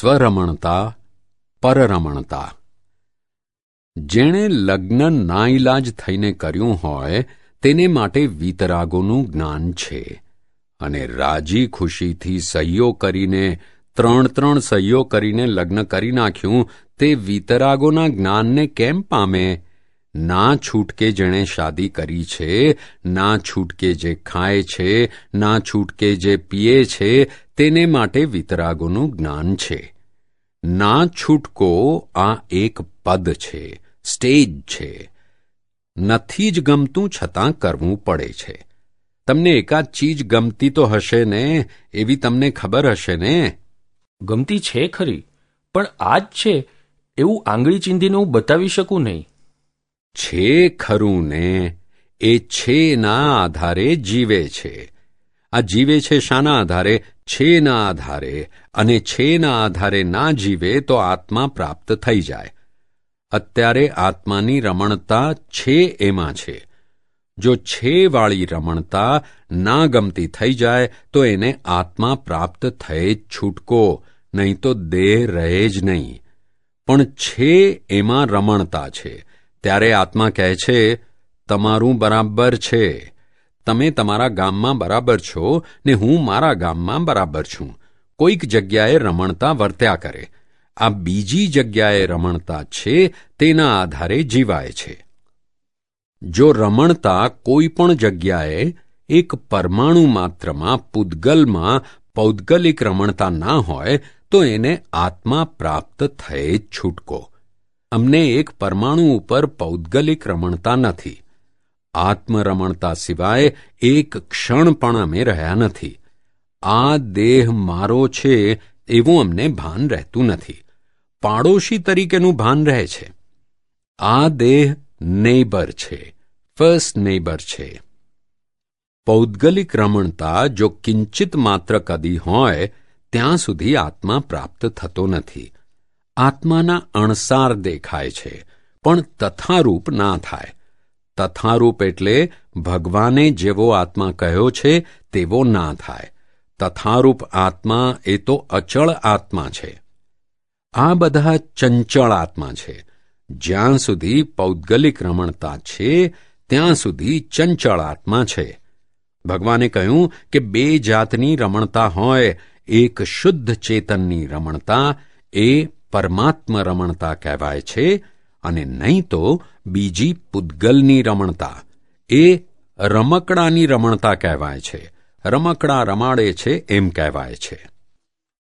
સ્વરમણતા, પરરમણતા. જેણે લગ્ન નાઇલાજ થઈને કર્યું હોય, તેને માટે વીતરાગોનું જ્ઞાન છે અને રાજી ખુશીથી સહયોગ કરીને, ત્રણ ત્રણ સહયોગ કરીને લગ્ન કરી નાખ્યું, તે વીતરાગોના જ્ઞાનને કેમ પામે? ના છૂટકે જેણે શાદી કરી છે, ના છૂટકે જે ખાય છે, ના છૂટકે જે પીએ છે, તેને માટે વિતરાગોનું જ્ઞાન છે. ના છૂટકો આ એક પદ છે, સ્ટેજ છે. નથી જ ગમતું છતાં કરવું પડે છે. તમને એકાદ ચીજ ગમતી તો હશે ને, એવી તમને ખબર હશે ને? ગમતી છે ખરી, પણ આ જ છે, એવું આંગળી ચીંધીને હું બતાવી શકું નહીં. છે ખરું ને એ છેના આધારે જીવે છે. આ જીવે છે શાના આધારે છેના આધારે, અને છેના આધારે ના જીવે તો આત્મા પ્રાપ્ત થઈ જાય. અત્યારે આત્માની રમણતા છે એમાં છે. જો છે વાળી રમણતા ના ગમતી થઈ જાય, તો એને આત્મા પ્રાપ્ત થયે જ છૂટકો, નહીં તો દેહ રહે જ નહીં. પણ છે એમાં રમણતા છે. ત્યારે આત્મા કહે છે, તમારું બરાબર છે. તમે તમારા ગામમાં બરાબર છો ને હું મારા ગામમાં બરાબર છું. કોઈક જગ્યાએ રમણતા વર્ત્યા કરે. આ બીજી જગ્યાએ રમણતા છે, તેના આધારે જીવાય છે. જો રમણતા કોઈ પણ જગ્યાએ એક પરમાણુ માત્રમાં પૂદગલમાં પૌદ્ગલિક રમણતા ના હોય, તો એને આત્મા પ્રાપ્ત થયે જ છૂટકો. અમને એક પરમાણુ ઉપર પૌદ્ગલિક રમણતા નથી. આત્મરમણતા સિવાય એક ક્ષણ પણ અમે રહ્યા નથી. આ દેહ મારો છે એવું અમને ભાન રહેતું નથી. પાડોશી તરીકેનું ભાન રહે છે. આ દેહ નેબર છે. ફર્સ્ટ નેબર છે. પૌદ્ગલિક રમણતા જો કિંચિત માત્ર કદી હોય, ત્યાં સુધી આત્મા પ્રાપ્ત થતો નથી. આત્માના અણસાર દેખાય છે, પણ તથારૂપ ના થાય. તથારૂપ એટલે ભગવાને જેવો આત્મા કહ્યો છે, તેવો ના થાય. તથારૂપ આત્મા એ તો અચળ આત્મા છે. આ બધા ચંચળ આત્મા છે. જ્યાં સુધી પૌદ્ગલિક રમણતા છે, ત્યાં સુધી ચંચળ આત્મા છે. ભગવાને કહ્યું કે બે જાતની રમણતા હોય, એક શુદ્ધ ચેતનની રમણતા, એ પરમાત્મ રમણતા કહેવાય છે અને નહીં તો બીજી પૂદગલની રમણતા. એ રમકડાની રમણતા કહેવાય છે. રમકડા રમાડે છે એમ કહેવાય છે.